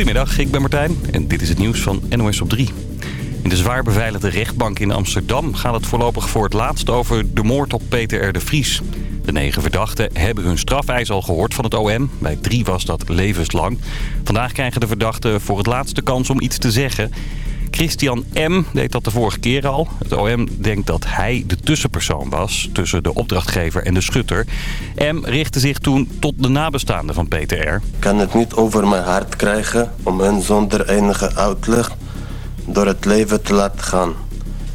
Goedemiddag, ik ben Martijn en dit is het nieuws van NOS op 3. In de zwaar beveiligde rechtbank in Amsterdam gaat het voorlopig voor het laatst over de moord op Peter R. de Vries. De negen verdachten hebben hun strafeis al gehoord van het OM. Bij drie was dat levenslang. Vandaag krijgen de verdachten voor het laatste kans om iets te zeggen. Christian M. deed dat de vorige keer al. Het OM denkt dat hij de tussenpersoon was tussen de opdrachtgever en de schutter. M. richtte zich toen tot de nabestaanden van Peter R. Ik kan het niet over mijn hart krijgen om hen zonder enige uitleg door het leven te laten gaan.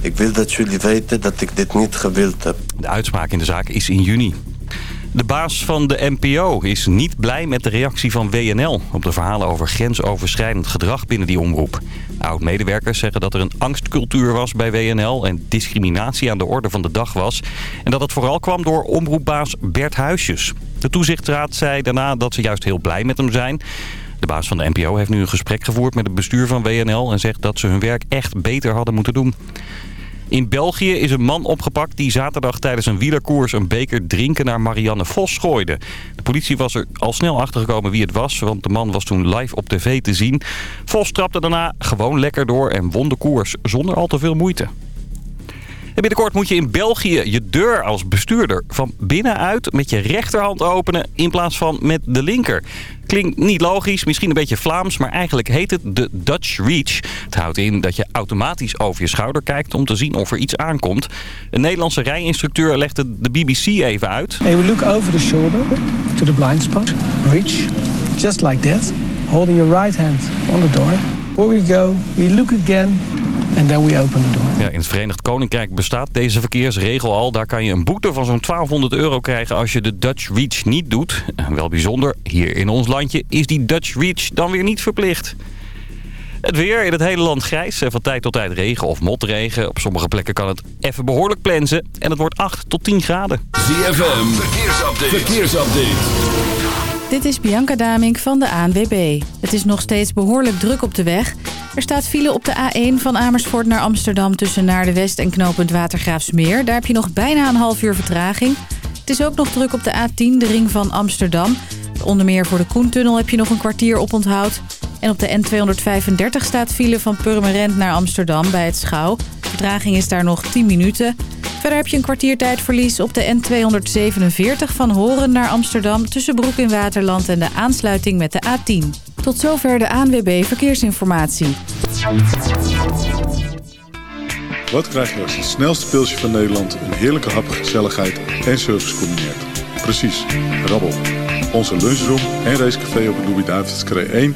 Ik wil dat jullie weten dat ik dit niet gewild heb. De uitspraak in de zaak is in juni. De baas van de NPO is niet blij met de reactie van WNL... op de verhalen over grensoverschrijdend gedrag binnen die omroep. Oud-medewerkers zeggen dat er een angstcultuur was bij WNL... en discriminatie aan de orde van de dag was. En dat het vooral kwam door omroepbaas Bert Huisjes. De toezichtraad zei daarna dat ze juist heel blij met hem zijn... De baas van de NPO heeft nu een gesprek gevoerd met het bestuur van WNL... en zegt dat ze hun werk echt beter hadden moeten doen. In België is een man opgepakt die zaterdag tijdens een wielerkoers een beker drinken naar Marianne Vos gooide. De politie was er al snel achtergekomen wie het was, want de man was toen live op tv te zien. Vos trapte daarna gewoon lekker door en won de koers zonder al te veel moeite. En binnenkort moet je in België je deur als bestuurder van binnenuit met je rechterhand openen in plaats van met de linker. Klinkt niet logisch, misschien een beetje Vlaams, maar eigenlijk heet het de Dutch Reach. Het houdt in dat je automatisch over je schouder kijkt om te zien of er iets aankomt. Een Nederlandse rijinstructeur legde de BBC even uit. Hey, we look over the shoulder to the blind spot. Reach, just like that. Holding your right hand on the door. Here we go, we look again and then we open the door. Ja, in het Verenigd Koninkrijk bestaat deze verkeersregel al. Daar kan je een boete van zo'n 1200 euro krijgen als je de Dutch Reach niet doet. Wel bijzonder, hier in ons landje is die Dutch Reach dan weer niet verplicht. Het weer in het hele land grijs. En van tijd tot tijd regen of motregen. Op sommige plekken kan het even behoorlijk plensen. En het wordt 8 tot 10 graden. ZFM, verkeersupdate. verkeersupdate. Dit is Bianca Damink van de ANWB. Het is nog steeds behoorlijk druk op de weg. Er staat file op de A1 van Amersfoort naar Amsterdam... tussen Naar de West en knooppunt Watergraafsmeer. Daar heb je nog bijna een half uur vertraging. Het is ook nog druk op de A10, de ring van Amsterdam. Onder meer voor de Koentunnel heb je nog een kwartier op onthoud. En op de N235 staat file van Purmerend naar Amsterdam bij het Schouw. De vertraging is daar nog 10 minuten. Verder heb je een kwartiertijdverlies op de N247 van Horen naar Amsterdam... tussen Broek in Waterland en de aansluiting met de A10. Tot zover de ANWB Verkeersinformatie. Wat krijg je als het snelste pilsje van Nederland... een heerlijke hap, gezelligheid en service combineert? Precies, rabbel. Onze lunchroom en racecafé op het Louis-David's 1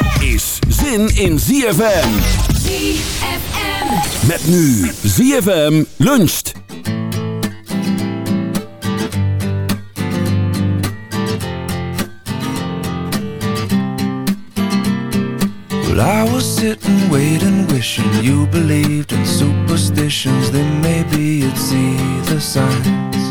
is zin in ZFM. ZFM. Met nu ZFM luncht. Well, I was sitting, waiting, wishing you believed in superstitions. Then maybe you'd see the signs.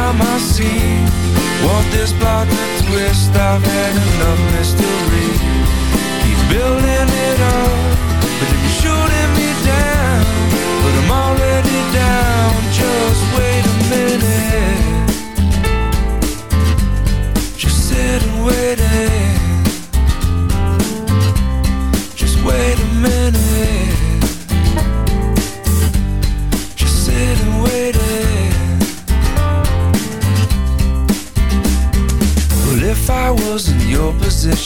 time I see won't this plot to twist I've had enough mystery. Keep building it up But you're shooting me down. But I'm already down Just wait a minute. Just sit and wait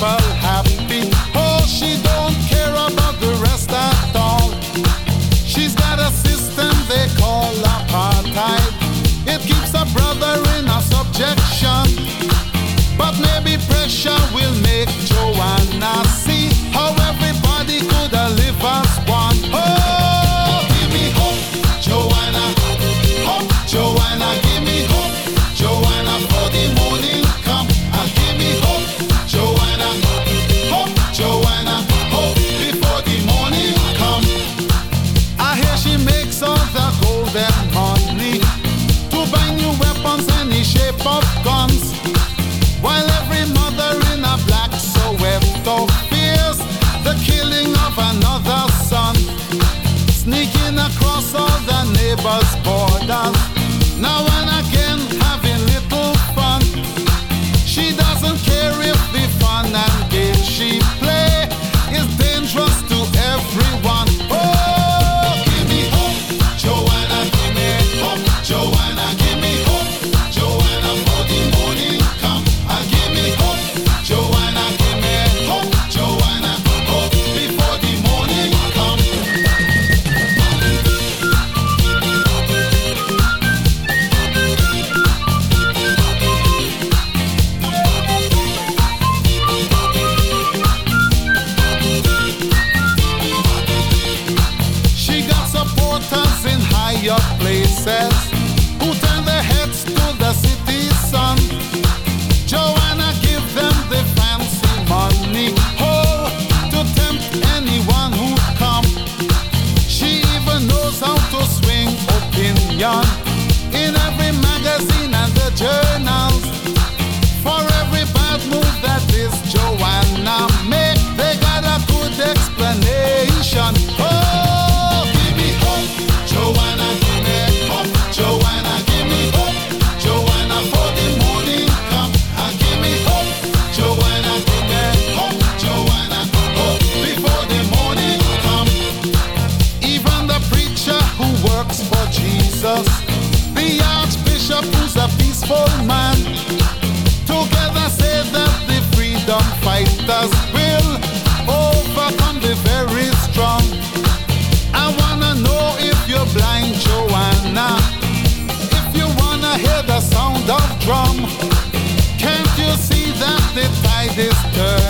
people million her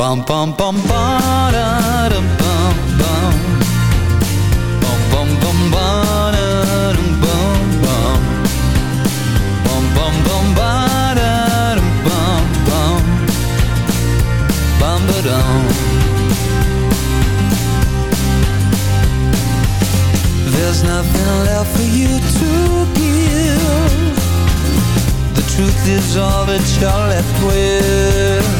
Bum bum bum ba da dum bum bum. Bum bum bum ba bum bum. Bum bum bum bum bum. Bum. There's nothing left for you to give. The truth is all that you're left with.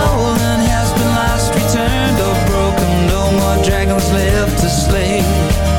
golden has been lost, returned or broken. No more dragons left to slay.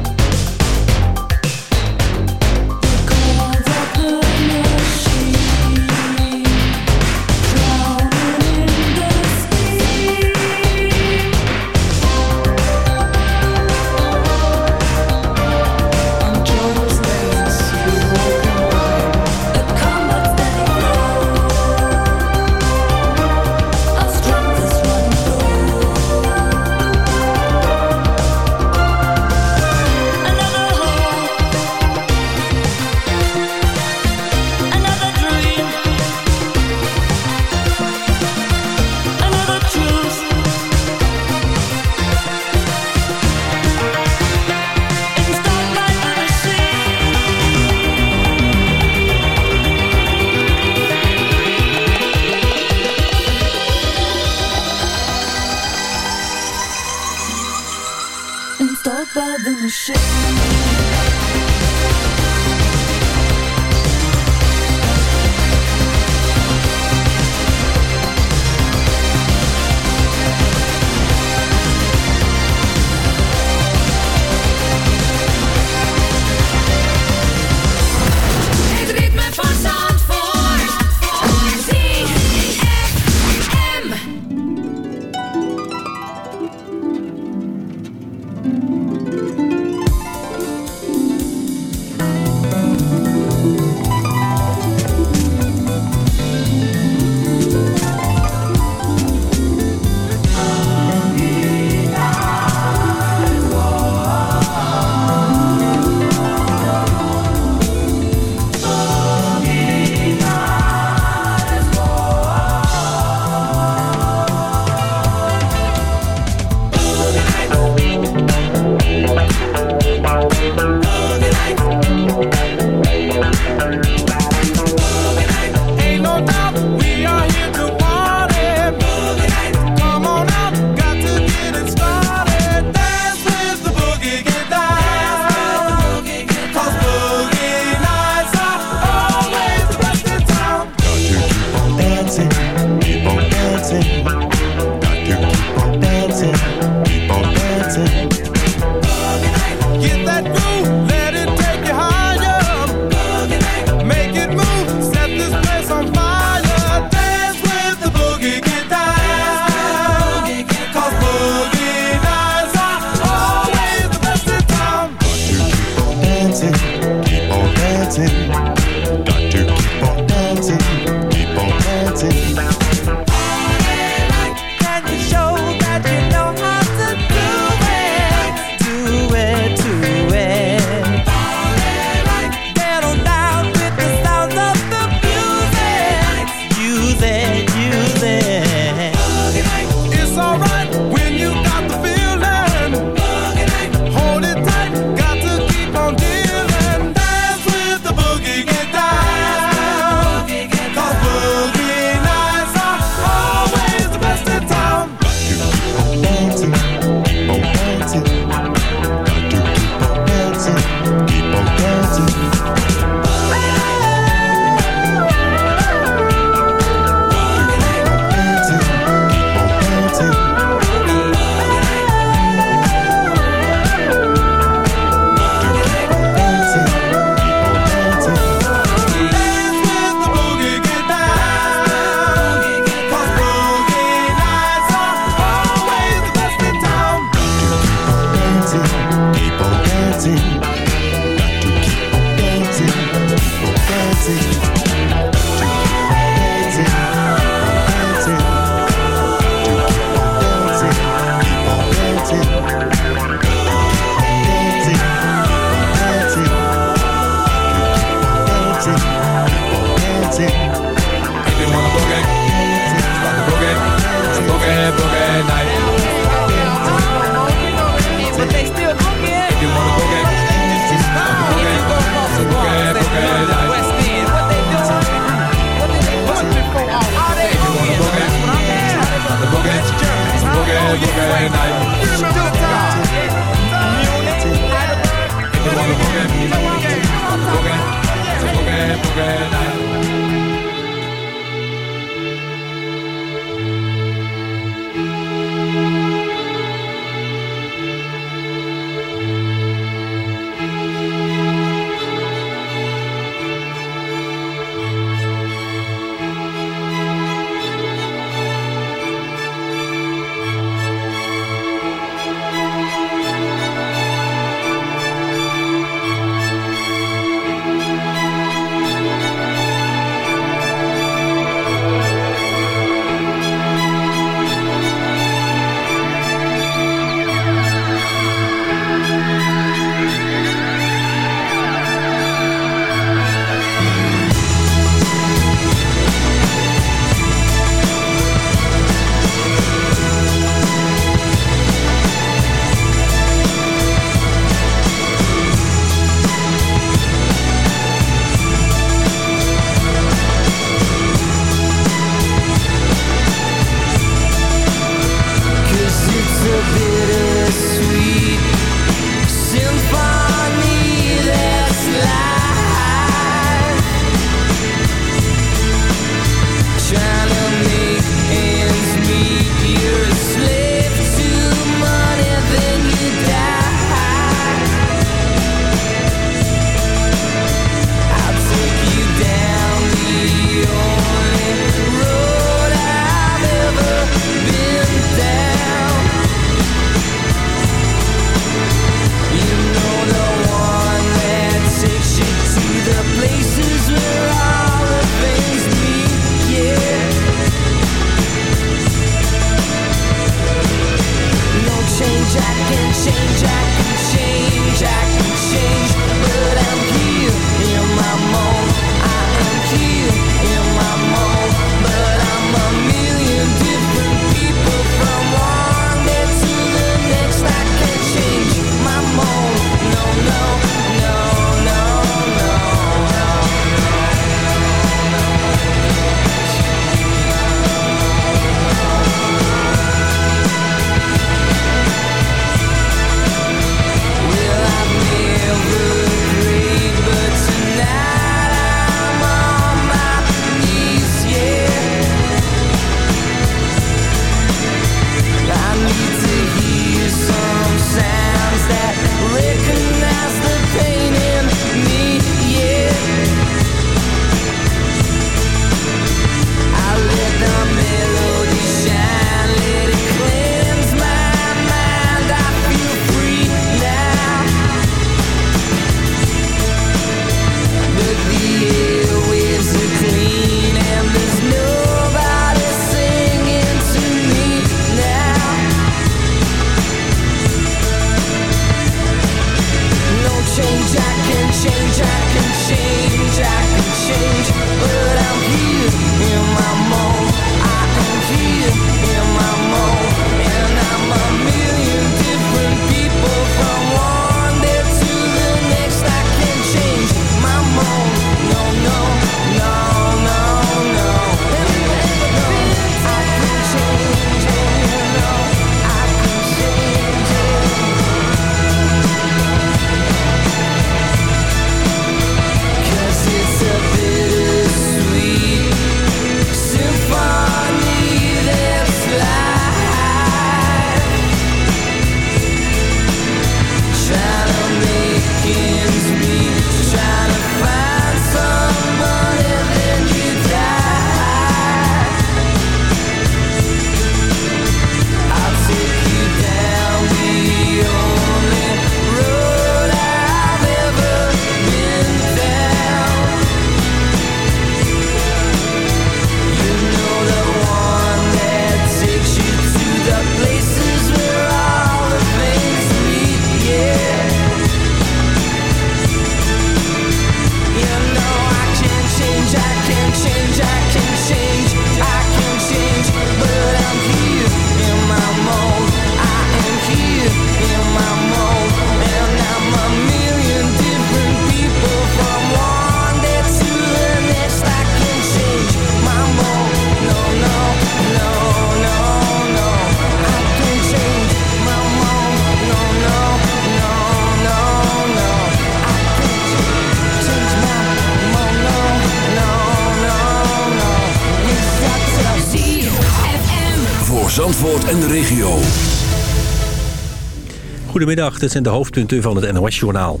Goedemiddag, dit zijn de hoofdpunten van het NOS-journaal.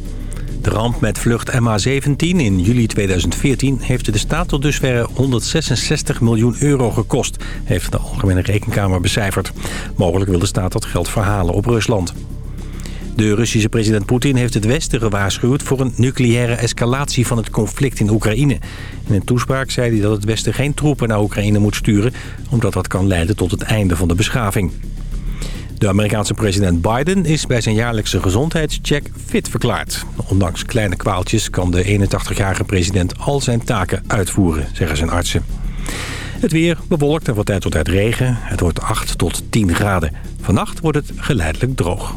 De ramp met vlucht MH17 in juli 2014 heeft de staat tot dusver 166 miljoen euro gekost, heeft de Algemene Rekenkamer becijferd. Mogelijk wil de staat dat geld verhalen op Rusland. De Russische president Poetin heeft het Westen gewaarschuwd voor een nucleaire escalatie van het conflict in Oekraïne. In een toespraak zei hij dat het Westen geen troepen naar Oekraïne moet sturen, omdat dat kan leiden tot het einde van de beschaving. De Amerikaanse president Biden is bij zijn jaarlijkse gezondheidscheck fit verklaard. Ondanks kleine kwaaltjes kan de 81-jarige president al zijn taken uitvoeren, zeggen zijn artsen. Het weer bewolkt en van tijd tot tijd regen. Het wordt 8 tot 10 graden. Vannacht wordt het geleidelijk droog.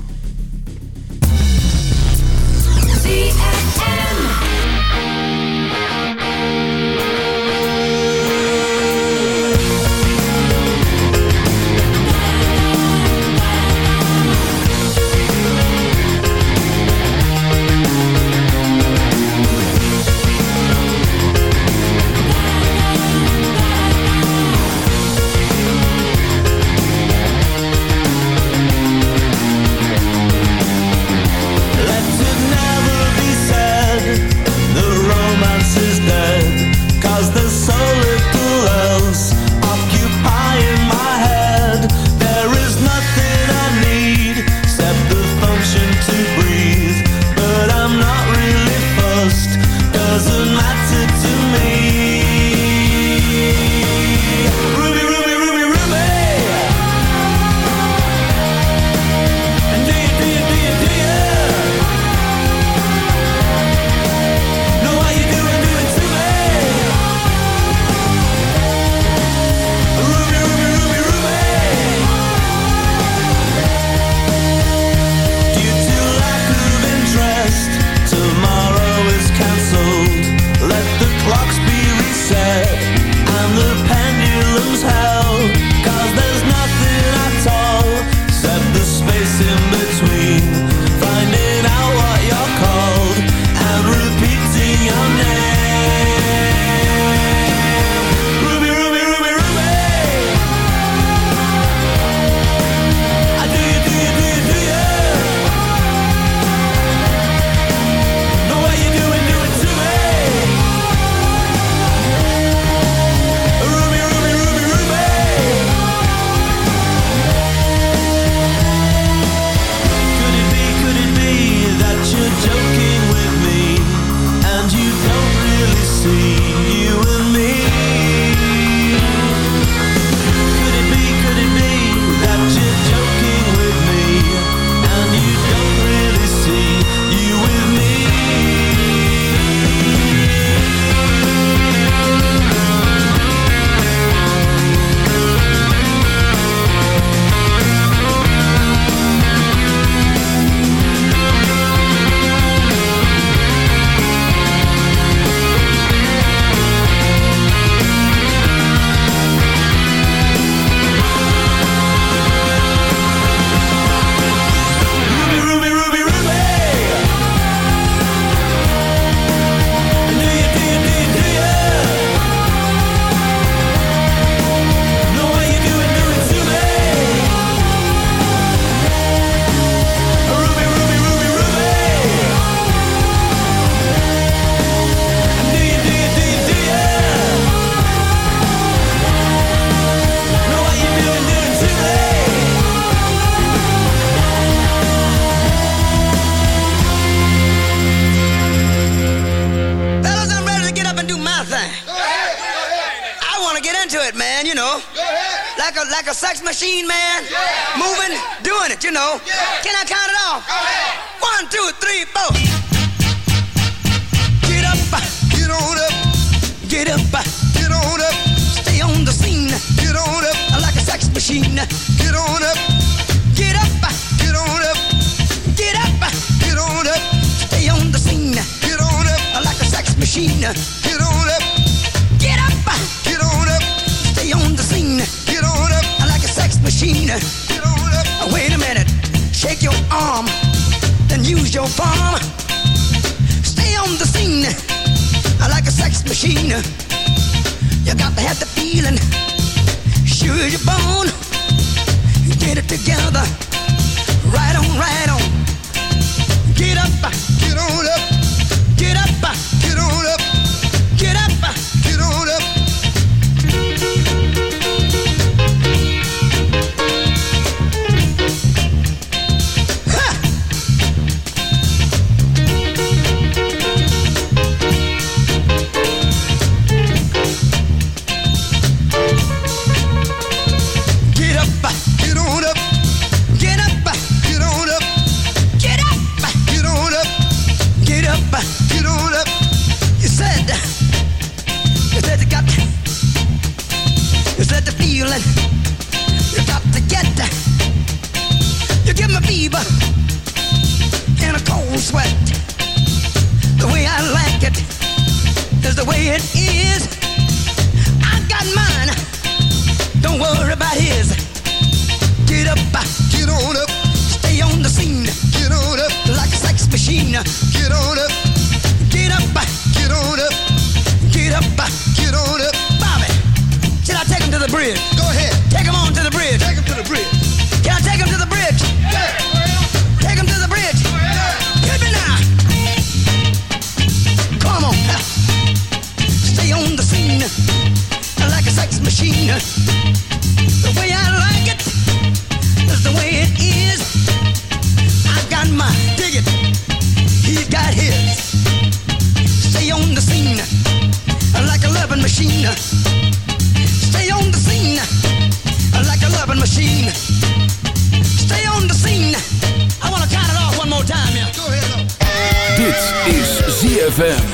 Then use your palm. Stay on the scene. Like a sex machine. You got to have the feeling. Sure as you're born. Get it together. Right on, right on. Get up, get on up. Get up, get on up. Get up, get on up. The way it is. I got mine. Don't worry about his. Get up, get on up. Stay on the scene. Get on up like a sex machine. Get on up. Get up, get on up. Get up, get on up. Bobby, should I take him to the bridge? Go ahead. Take him on to the bridge. Take him to the bridge. Can I take him to the bridge? Yeah. Sex machine. The way I like it is the way it is. I've got my it. He's got his. Stay on the scene like a loving machine. Stay on the scene like a loving machine. Stay on the scene. I want to count it off one more time, yeah. Go ahead. Dit is ZFM.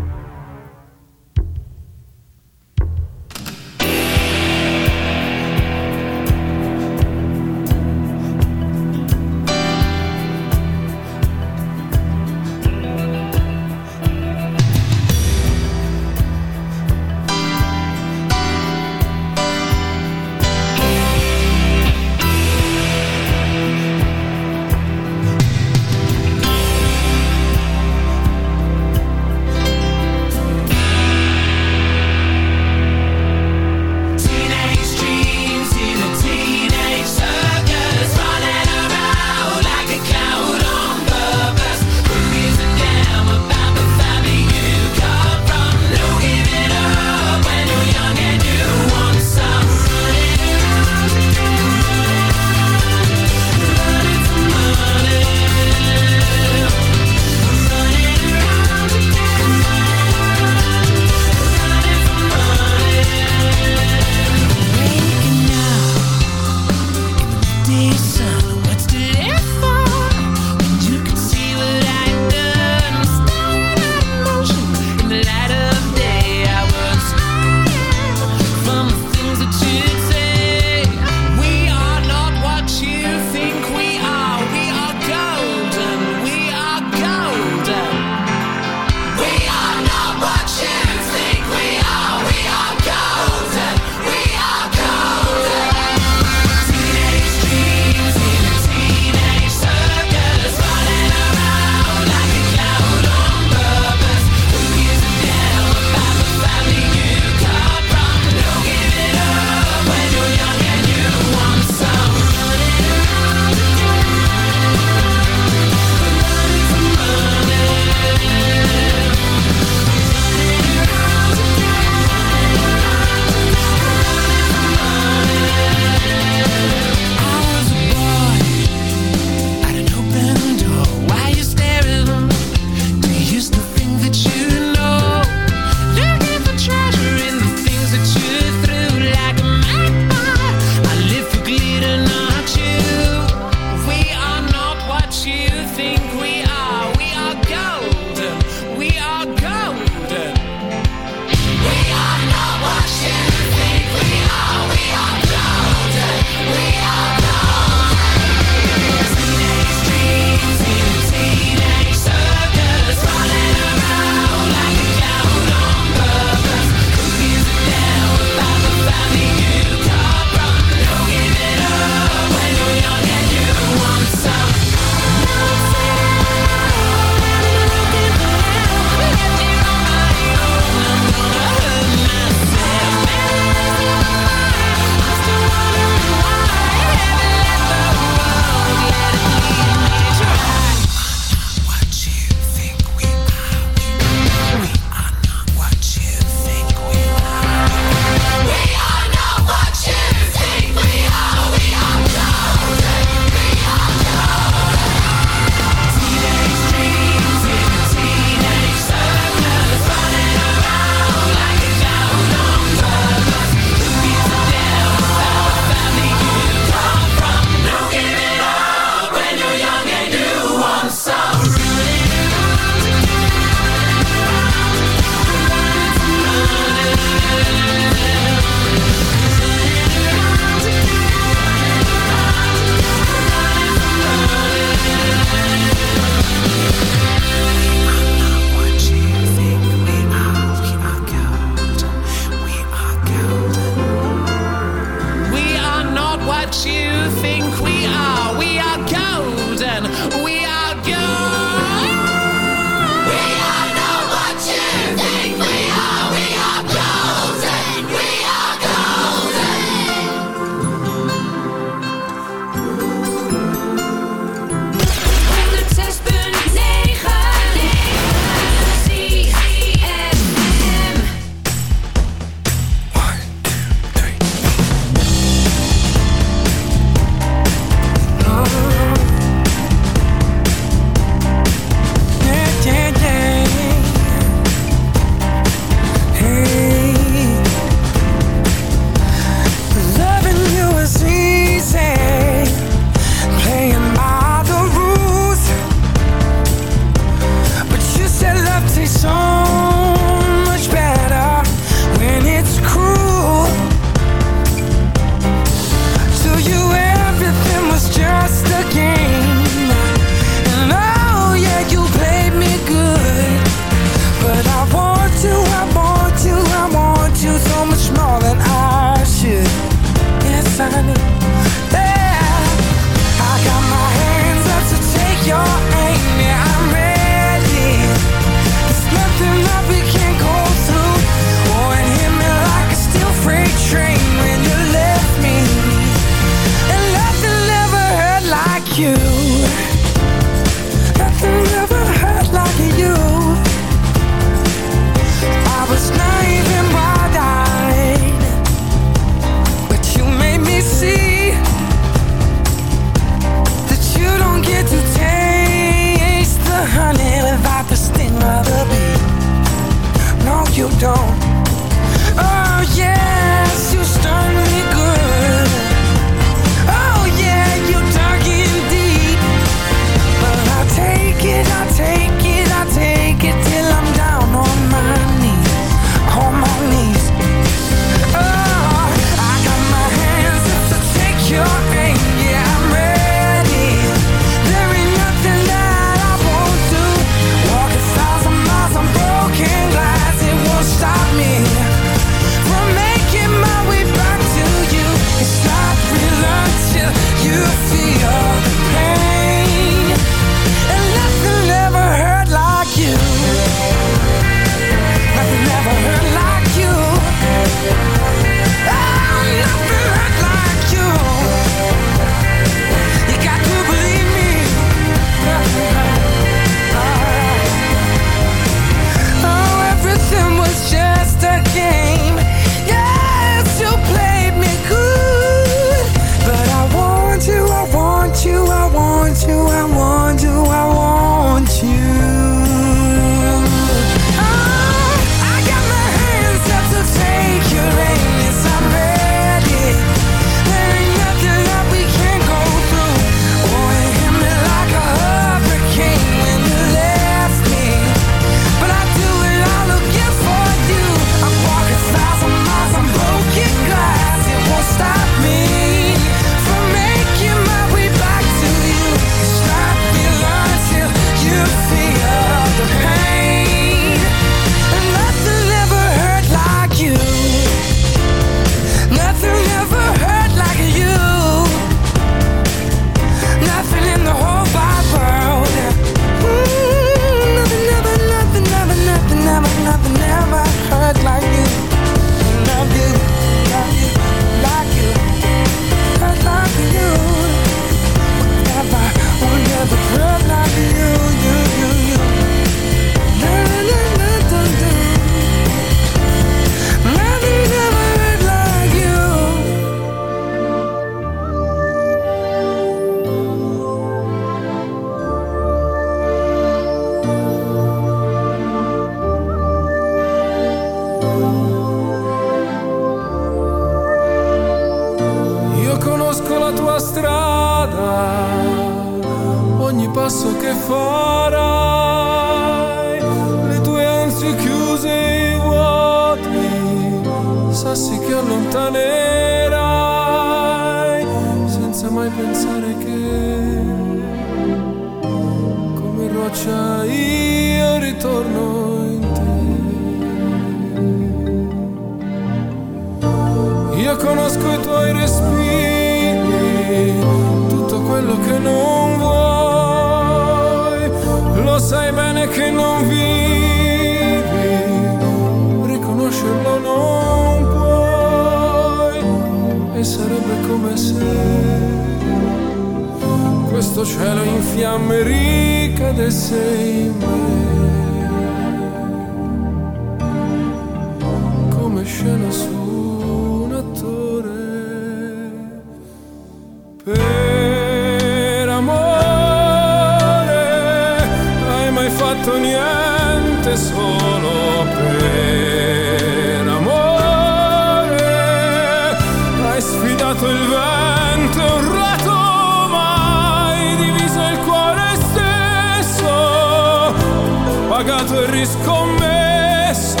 pagato e riscommesso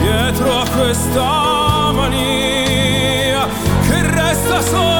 dietro a questa mania che resta solo.